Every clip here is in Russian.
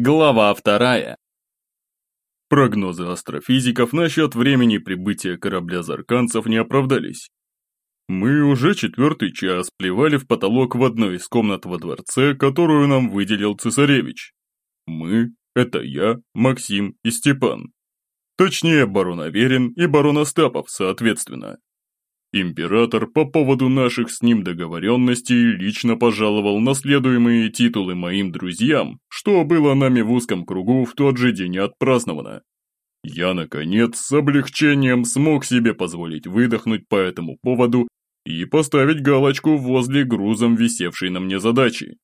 Глава вторая. Прогнозы астрофизиков насчет времени прибытия корабля зарканцев не оправдались. Мы уже четвертый час плевали в потолок в одной из комнат во дворце, которую нам выделил цесаревич. Мы – это я, Максим и Степан. Точнее, барон Аверин и барон Остапов, соответственно. Император по поводу наших с ним договоренностей лично пожаловал наследуемые титулы моим друзьям, что было нами в узком кругу в тот же день отпраздновано. Я, наконец, с облегчением смог себе позволить выдохнуть по этому поводу и поставить галочку возле грузом висевшей на мне задачи.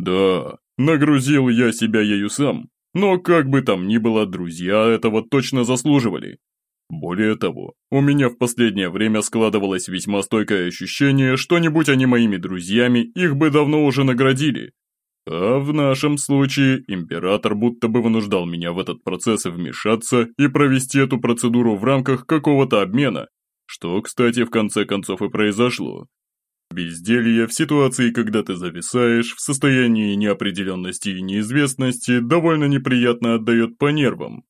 Да, нагрузил я себя ею сам, но как бы там ни было, друзья этого точно заслуживали. Более того, у меня в последнее время складывалось весьма стойкое ощущение, что не будь они моими друзьями, их бы давно уже наградили. А в нашем случае император будто бы вынуждал меня в этот процесс вмешаться и провести эту процедуру в рамках какого-то обмена, что, кстати, в конце концов и произошло. Безделье в ситуации, когда ты зависаешь, в состоянии неопределенности и неизвестности, довольно неприятно отдает по нервам,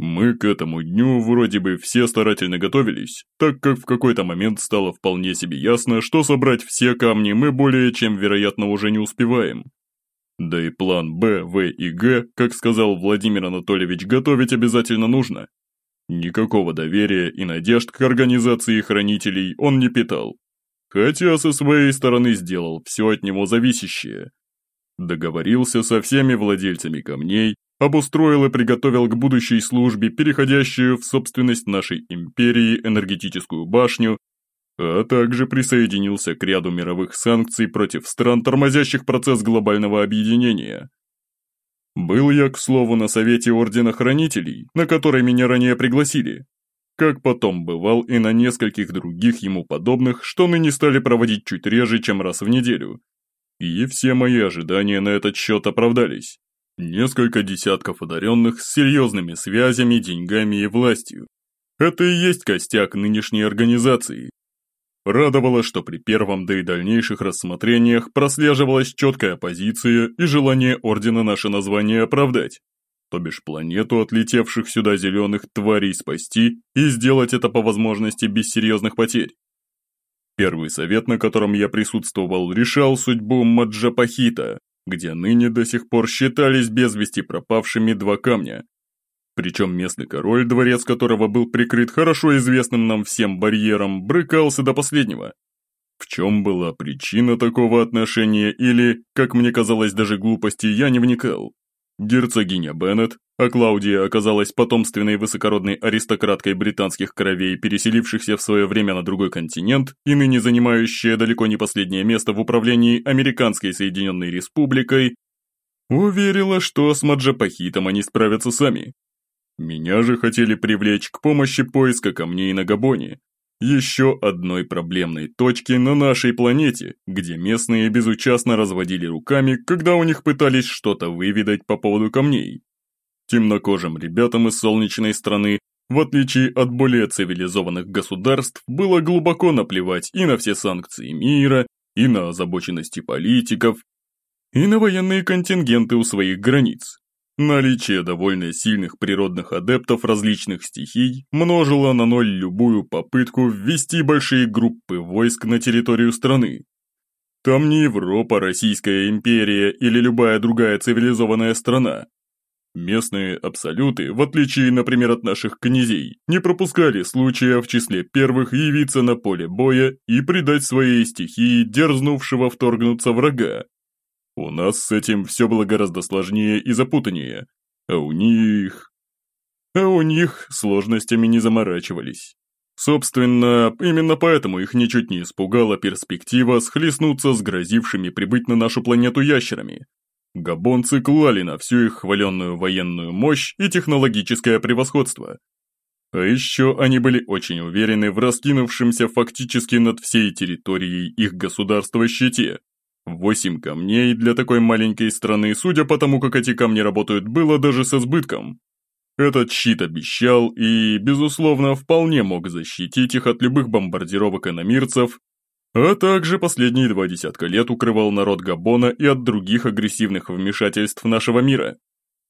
мы к этому дню вроде бы все старательно готовились, так как в какой-то момент стало вполне себе ясно, что собрать все камни мы более чем вероятно уже не успеваем. Да и план Б, В и Г, как сказал Владимир Анатольевич, готовить обязательно нужно. Никакого доверия и надежд к организации хранителей он не питал. Хотя со своей стороны сделал все от него зависящее. Договорился со всеми владельцами камней, обустроил и приготовил к будущей службе, переходящую в собственность нашей империи энергетическую башню, а также присоединился к ряду мировых санкций против стран, тормозящих процесс глобального объединения. Был я, к слову, на совете Ордена Хранителей, на который меня ранее пригласили, как потом бывал и на нескольких других ему подобных, что ныне стали проводить чуть реже, чем раз в неделю. И все мои ожидания на этот счет оправдались. Несколько десятков одаренных с серьезными связями, деньгами и властью. Это и есть костяк нынешней организации. Радовало, что при первом, да и дальнейших рассмотрениях прослеживалась четкая позиция и желание Ордена наше название оправдать, то бишь планету отлетевших сюда зеленых тварей спасти и сделать это по возможности без серьезных потерь. Первый совет, на котором я присутствовал, решал судьбу Маджапахита, где ныне до сих пор считались без вести пропавшими два камня. Причем местный король, дворец которого был прикрыт хорошо известным нам всем барьером, брыкался до последнего. В чем была причина такого отношения или, как мне казалось, даже глупости, я не вникал. Герцогиня Беннет, а Клаудия оказалась потомственной высокородной аристократкой британских кровей, переселившихся в свое время на другой континент и ныне занимающая далеко не последнее место в управлении Американской Соединенной Республикой, уверила, что с Маджапахитом они справятся сами. Меня же хотели привлечь к помощи поиска камней на Габоне, еще одной проблемной точки на нашей планете, где местные безучастно разводили руками, когда у них пытались что-то выведать по поводу камней. Темнокожим ребятам из солнечной страны, в отличие от более цивилизованных государств, было глубоко наплевать и на все санкции мира, и на озабоченности политиков, и на военные контингенты у своих границ. Наличие довольно сильных природных адептов различных стихий множило на ноль любую попытку ввести большие группы войск на территорию страны. Там не Европа, Российская империя или любая другая цивилизованная страна. Местные абсолюты, в отличие, например, от наших князей, не пропускали случая в числе первых явиться на поле боя и предать своей стихии дерзнувшего вторгнуться врага, у нас с этим все было гораздо сложнее и запутаннее, а у них... А у них сложностями не заморачивались. Собственно, именно поэтому их ничуть не испугала перспектива схлестнуться с грозившими прибыть на нашу планету ящерами. Габонцы клали на всю их хваленную военную мощь и технологическое превосходство. А еще они были очень уверены в раскинувшемся фактически над всей территорией их государства щите, Восемь камней для такой маленькой страны, судя по тому, как эти камни работают, было даже с избытком. Этот щит обещал и, безусловно, вполне мог защитить их от любых бомбардировок иномирцев, а также последние два десятка лет укрывал народ Габона и от других агрессивных вмешательств нашего мира.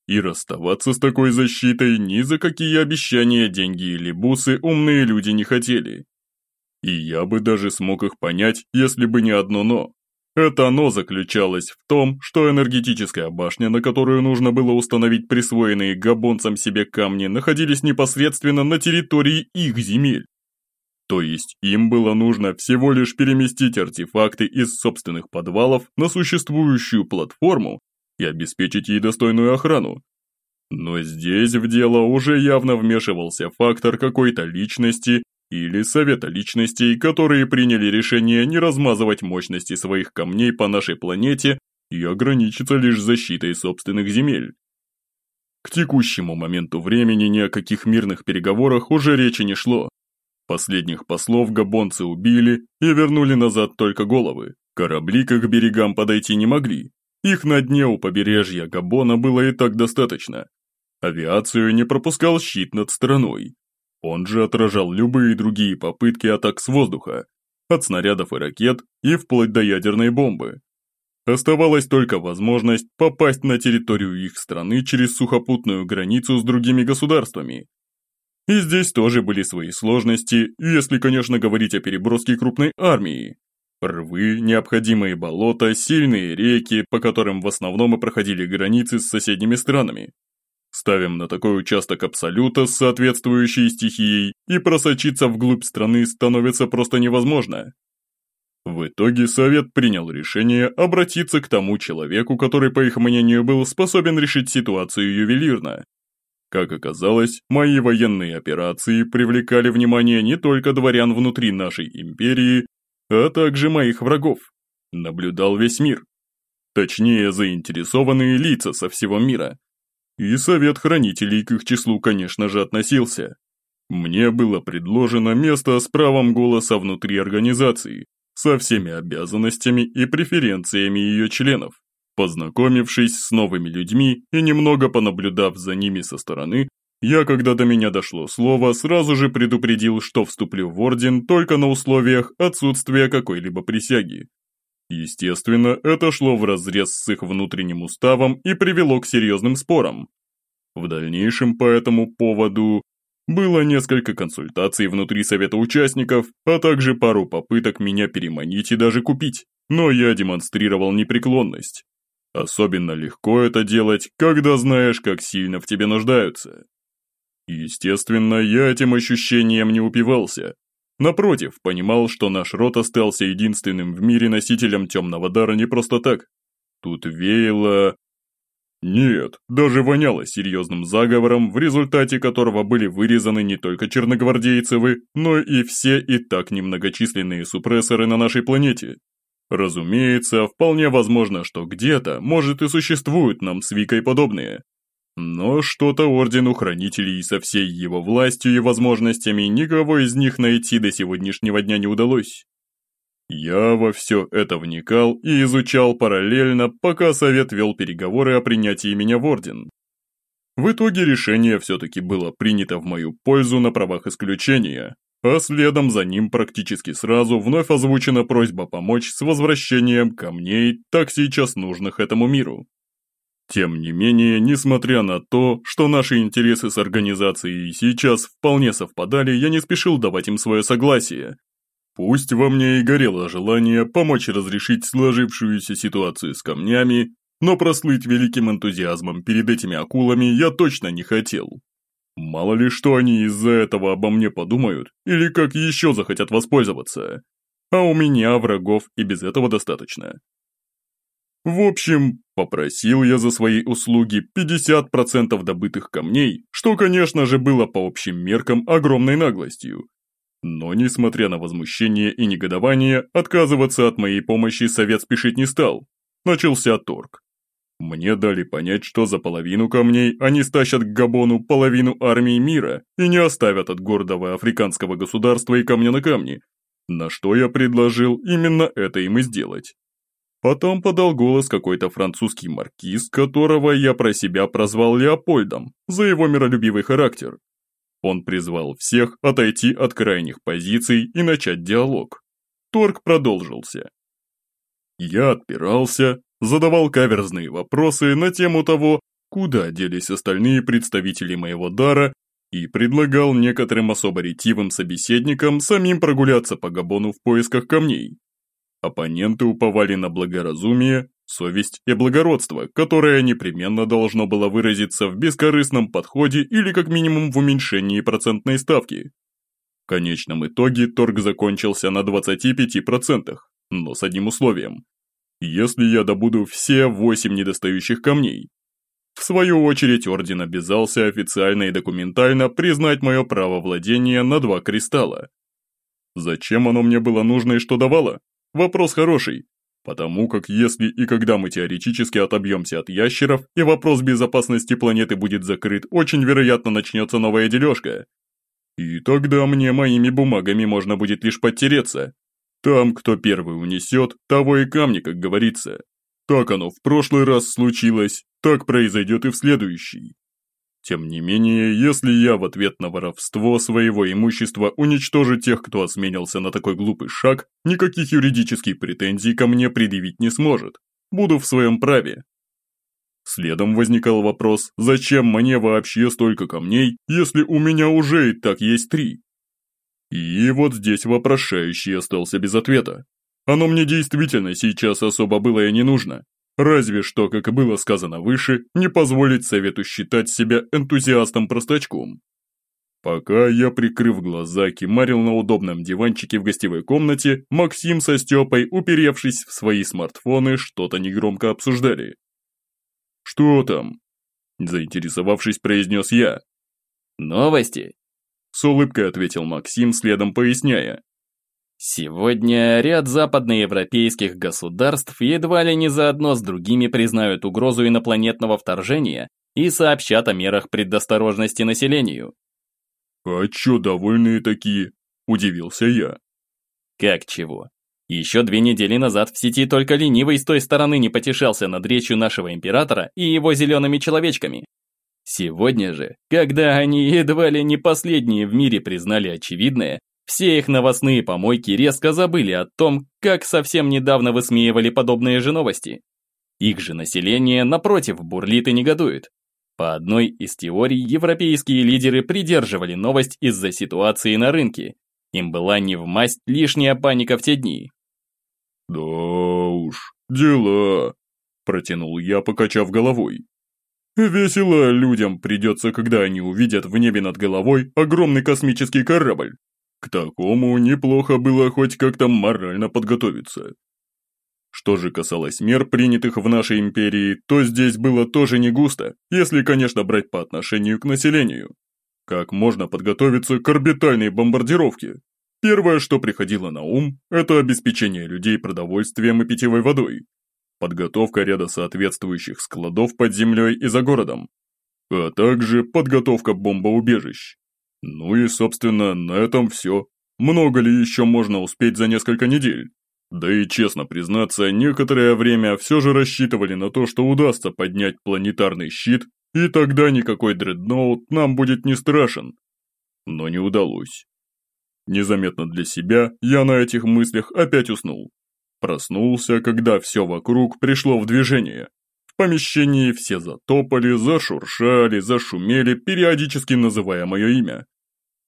И расставаться с такой защитой ни за какие обещания, деньги или бусы умные люди не хотели. И я бы даже смог их понять, если бы не одно «но». Это «но» заключалось в том, что энергетическая башня, на которую нужно было установить присвоенные габонцам себе камни, находились непосредственно на территории их земель. То есть им было нужно всего лишь переместить артефакты из собственных подвалов на существующую платформу и обеспечить ей достойную охрану. Но здесь в дело уже явно вмешивался фактор какой-то личности или совета личностей, которые приняли решение не размазывать мощности своих камней по нашей планете и ограничиться лишь защитой собственных земель. К текущему моменту времени ни о каких мирных переговорах уже речи не шло. Последних послов габонцы убили и вернули назад только головы. Корабли к их берегам подойти не могли. Их на дне у побережья Габона было и так достаточно. Авиацию не пропускал щит над страной. Он же отражал любые другие попытки атак с воздуха, от снарядов и ракет и вплоть до ядерной бомбы. Оставалась только возможность попасть на территорию их страны через сухопутную границу с другими государствами, и здесь тоже были свои сложности, если, конечно, говорить о переброске крупной армии. Рвы, необходимые болота, сильные реки, по которым в основном и проходили границы с соседними странами. Ставим на такой участок абсолюта с соответствующей стихией, и просочиться вглубь страны становится просто невозможно. В итоге Совет принял решение обратиться к тому человеку, который, по их мнению, был способен решить ситуацию ювелирно, как оказалось, мои военные операции привлекали внимание не только дворян внутри нашей империи, а также моих врагов. Наблюдал весь мир. Точнее, заинтересованные лица со всего мира. И Совет Хранителей к их числу, конечно же, относился. Мне было предложено место с правом голоса внутри организации, со всеми обязанностями и преференциями ее членов. Познакомившись с новыми людьми и немного понаблюдав за ними со стороны, я, когда до меня дошло слово, сразу же предупредил, что вступлю в Орден только на условиях отсутствия какой-либо присяги. Естественно, это шло вразрез с их внутренним уставом и привело к серьезным спорам. В дальнейшем по этому поводу было несколько консультаций внутри совета участников, а также пару попыток меня переманить и даже купить, но я демонстрировал непреклонность. Особенно легко это делать, когда знаешь, как сильно в тебе нуждаются. Естественно, я этим ощущением не упивался. Напротив, понимал, что наш род остался единственным в мире носителем темного дара не просто так. Тут веяло... Нет, даже воняло серьезным заговором, в результате которого были вырезаны не только черногвардейцевы, но и все и так немногочисленные супрессоры на нашей планете. Разумеется, вполне возможно, что где-то, может и существуют нам с Викой подобные. Но что-то Ордену Хранителей со всей его властью и возможностями никого из них найти до сегодняшнего дня не удалось. Я во все это вникал и изучал параллельно, пока Совет вел переговоры о принятии меня в Орден. В итоге решение все-таки было принято в мою пользу на правах исключения, а следом за ним практически сразу вновь озвучена просьба помочь с возвращением камней, так сейчас нужных этому миру. Тем не менее, несмотря на то, что наши интересы с организацией сейчас вполне совпадали, я не спешил давать им свое согласие. Пусть во мне и горело желание помочь разрешить сложившуюся ситуацию с камнями, но прослыть великим энтузиазмом перед этими акулами я точно не хотел. Мало ли что они из-за этого обо мне подумают, или как еще захотят воспользоваться. А у меня врагов и без этого достаточно. В общем, попросил я за свои услуги 50% добытых камней, что, конечно же, было по общим меркам огромной наглостью. Но, несмотря на возмущение и негодование, отказываться от моей помощи совет спешить не стал. Начался торг. Мне дали понять, что за половину камней они стащат к Габону половину армии мира и не оставят от гордого африканского государства и камня на камне, на что я предложил именно это им и сделать. Потом подал голос какой-то французский маркиз, которого я про себя прозвал Леопольдом, за его миролюбивый характер. Он призвал всех отойти от крайних позиций и начать диалог. Торг продолжился. Я отпирался, задавал каверзные вопросы на тему того, куда делись остальные представители моего дара, и предлагал некоторым особо ретивым собеседникам самим прогуляться по Габону в поисках камней. Оппоненты уповали на благоразумие, совесть и благородство, которое непременно должно было выразиться в бескорыстном подходе или как минимум в уменьшении процентной ставки. В конечном итоге торг закончился на 25%, но с одним условием. Если я добуду все 8 недостающих камней. В свою очередь орден обязался официально и документально признать мое право владения на два кристалла. Зачем оно мне было нужно и что давало? Вопрос хороший, потому как если и когда мы теоретически отобьемся от ящеров и вопрос безопасности планеты будет закрыт, очень вероятно начнется новая дележка. И тогда мне моими бумагами можно будет лишь подтереться. Там, кто первый унесет, того и камни, как говорится. Так оно в прошлый раз случилось, так произойдет и в следующий. Тем не менее, если я в ответ на воровство своего имущества уничтожу тех, кто осмелился на такой глупый шаг, никаких юридических претензий ко мне предъявить не сможет. Буду в своем праве. Следом возникал вопрос, зачем мне вообще столько камней, если у меня уже и так есть три? И вот здесь вопрошающий остался без ответа. Оно мне действительно сейчас особо было и не нужно. Разве что, как и было сказано выше, не позволить совету считать себя энтузиастом-простачком. Пока я, прикрыв глаза, кимарил на удобном диванчике в гостевой комнате, Максим со Степой, уперевшись в свои смартфоны, что-то негромко обсуждали. «Что там?» Заинтересовавшись, произнес я. «Новости?» С улыбкой ответил Максим, следом поясняя. Сегодня ряд западноевропейских государств едва ли не заодно с другими признают угрозу инопланетного вторжения и сообщат о мерах предосторожности населению. «А чё довольные такие?» – удивился я. «Как чего? Еще две недели назад в сети только ленивый с той стороны не потешался над речью нашего императора и его зелеными человечками. Сегодня же, когда они едва ли не последние в мире признали очевидное, все их новостные помойки резко забыли о том, как совсем недавно высмеивали подобные же новости. Их же население, напротив, бурлит и негодует. По одной из теорий, европейские лидеры придерживали новость из-за ситуации на рынке. Им была не в масть лишняя паника в те дни. «Да уж, дела», – протянул я, покачав головой. «Весело людям придется, когда они увидят в небе над головой огромный космический корабль, к такому неплохо было хоть как-то морально подготовиться. Что же касалось мер, принятых в нашей империи, то здесь было тоже не густо, если, конечно, брать по отношению к населению. Как можно подготовиться к орбитальной бомбардировке? Первое, что приходило на ум, это обеспечение людей продовольствием и питьевой водой. Подготовка ряда соответствующих складов под землей и за городом. А также подготовка бомбоубежищ. Ну и, собственно, на этом все. Много ли еще можно успеть за несколько недель? Да и честно признаться, некоторое время все же рассчитывали на то, что удастся поднять планетарный щит, и тогда никакой дредноут нам будет не страшен. Но не удалось. Незаметно для себя я на этих мыслях опять уснул. Проснулся, когда все вокруг пришло в движение. Помещении все затопали, зашуршали, зашумели, периодически называя мое имя.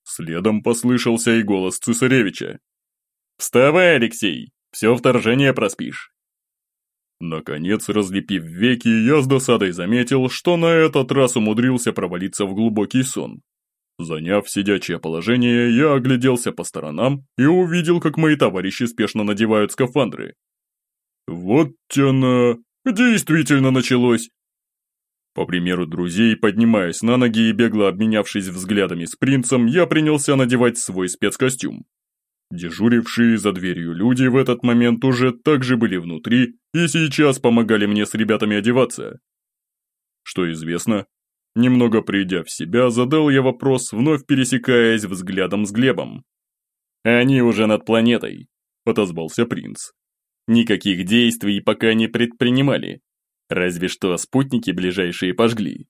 Следом послышался и голос цесаревича. «Вставай, Алексей, все вторжение проспишь». Наконец, разлепив веки, я с досадой заметил, что на этот раз умудрился провалиться в глубокий сон. Заняв сидячее положение, я огляделся по сторонам и увидел, как мои товарищи спешно надевают скафандры. Вот она, действительно началось. По примеру друзей, поднимаясь на ноги и бегло обменявшись взглядами с принцем, я принялся надевать свой спецкостюм. Дежурившие за дверью люди в этот момент уже также были внутри и сейчас помогали мне с ребятами одеваться. Что известно? Немного придя в себя, задал я вопрос, вновь пересекаясь взглядом с Глебом. «Они уже над планетой», – отозвался принц. «Никаких действий пока не предпринимали, Разве что спутники ближайшие пожгли.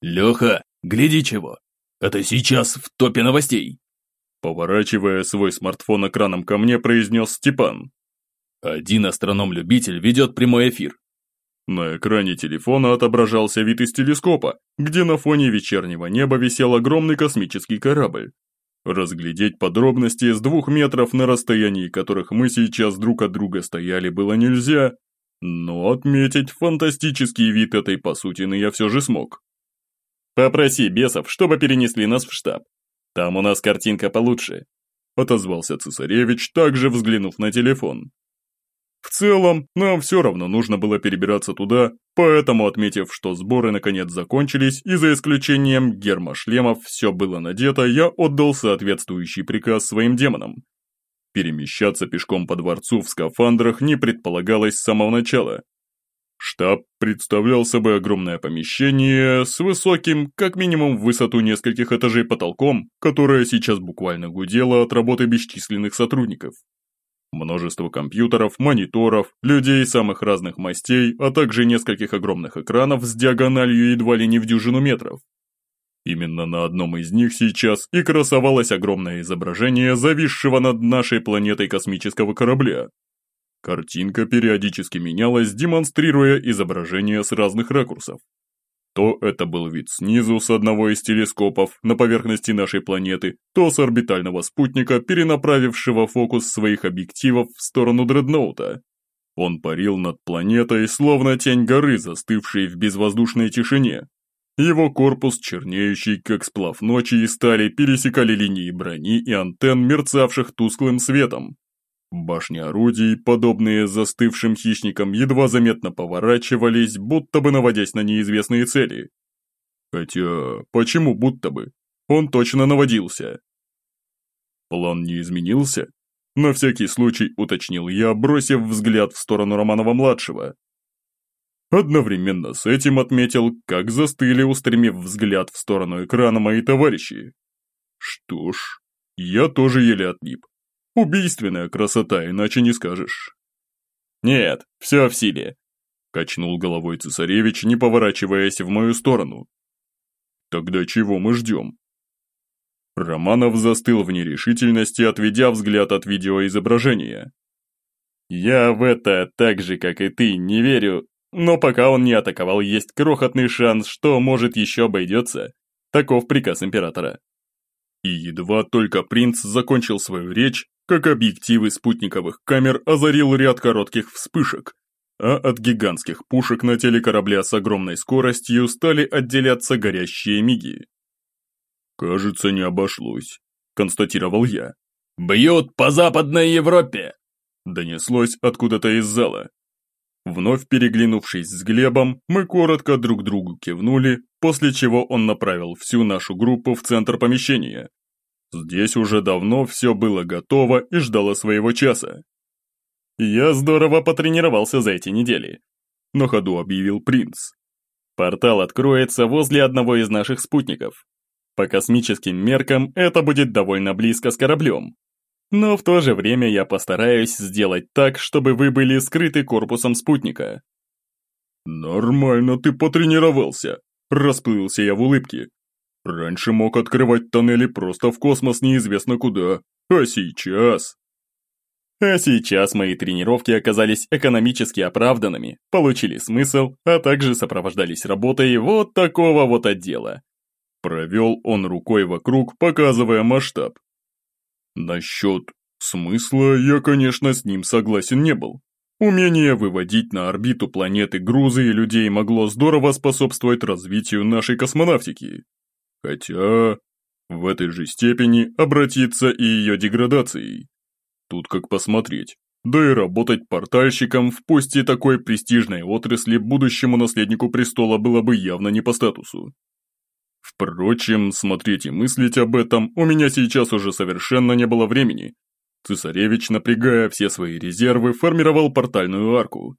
«Леха, гляди чего! Это сейчас в топе новостей!» Поворачивая свой смартфон экраном ко мне, произнес Степан. Один астроном-любитель ведет прямой эфир. На экране телефона отображался вид из телескопа, где на фоне вечернего неба висел огромный космический корабль. Разглядеть подробности с двух метров на расстоянии которых мы сейчас друг от друга стояли было нельзя, но отметить фантастический вид этой посудины я все же смог. «Попроси бесов, чтобы перенесли нас в штаб. Там у нас картинка получше», отозвался цесаревич, также взглянув на телефон. В целом, нам все равно нужно было перебираться туда, поэтому, отметив, что сборы наконец закончились, и за исключением гермошлемов все было надето, я отдал соответствующий приказ своим демонам. Перемещаться пешком по дворцу в скафандрах не предполагалось с самого начала. Штаб представлял собой огромное помещение с высоким, как минимум в высоту нескольких этажей потолком, которое сейчас буквально гудело от работы бесчисленных сотрудников. Множество компьютеров, мониторов, людей самых разных мастей, а также нескольких огромных экранов с диагональю едва ли не в дюжину метров. Именно на одном из них сейчас и красовалось огромное изображение зависшего над нашей планетой космического корабля. Картинка периодически менялась, демонстрируя изображения с разных ракурсов. То это был вид снизу с одного из телескопов на поверхности нашей планеты, то с орбитального спутника, перенаправившего фокус своих объективов в сторону дредноута. Он парил над планетой, словно тень горы, застывшей в безвоздушной тишине. Его корпус, чернеющий, как сплав ночи и стали, пересекали линии брони и антенн, мерцавших тусклым светом. Башни орудий, подобные застывшим хищникам, едва заметно поворачивались, будто бы наводясь на неизвестные цели. Хотя, почему будто бы? Он точно наводился. План не изменился? На всякий случай уточнил я, бросив взгляд в сторону Романова-младшего. Одновременно с этим отметил, как застыли, устремив взгляд в сторону экрана мои товарищи. Что ж, я тоже еле отлип. Убийственная красота, иначе не скажешь. Нет, все в силе. Качнул головой цесаревич, не поворачиваясь в мою сторону. Тогда чего мы ждем? Романов застыл в нерешительности, отведя взгляд от видеоизображения. «Я в это так же, как и ты, не верю, но пока он не атаковал, есть крохотный шанс, что, может, еще обойдется. Таков приказ императора». И едва только принц закончил свою речь, как объективы спутниковых камер озарил ряд коротких вспышек, а от гигантских пушек на теле корабля с огромной скоростью стали отделяться горящие миги. «Кажется, не обошлось», – констатировал я. «Бьют по Западной Европе!» – донеслось откуда-то из зала. Вновь переглянувшись с Глебом, мы коротко друг другу кивнули, после чего он направил всю нашу группу в центр помещения, Здесь уже давно все было готово и ждало своего часа. Я здорово потренировался за эти недели. На ходу объявил принц. Портал откроется возле одного из наших спутников. По космическим меркам это будет довольно близко с кораблем. Но в то же время я постараюсь сделать так, чтобы вы были скрыты корпусом спутника. «Нормально ты потренировался», – расплылся я в улыбке. Раньше мог открывать тоннели просто в космос неизвестно куда, а сейчас... А сейчас мои тренировки оказались экономически оправданными, получили смысл, а также сопровождались работой вот такого вот отдела. Провел он рукой вокруг, показывая масштаб. Насчет смысла я, конечно, с ним согласен не был. Умение выводить на орбиту планеты грузы и людей могло здорово способствовать развитию нашей космонавтики. Хотя, в этой же степени обратиться и ее деградацией. Тут как посмотреть. Да и работать портальщиком в пусть и такой престижной отрасли будущему наследнику престола было бы явно не по статусу. Впрочем, смотреть и мыслить об этом у меня сейчас уже совершенно не было времени. Цесаревич, напрягая все свои резервы, формировал портальную арку,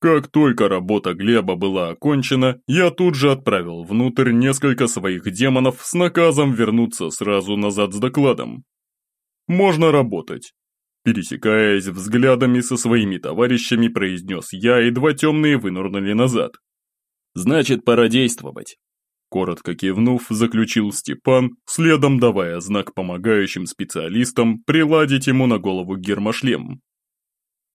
как только работа Глеба была окончена, я тут же отправил внутрь несколько своих демонов с наказом вернуться сразу назад с докладом. Можно работать. Пересекаясь взглядами со своими товарищами, произнес я, и два темные вынурнули назад. «Значит, пора действовать». Коротко кивнув, заключил Степан, следом давая знак помогающим специалистам приладить ему на голову гермошлем.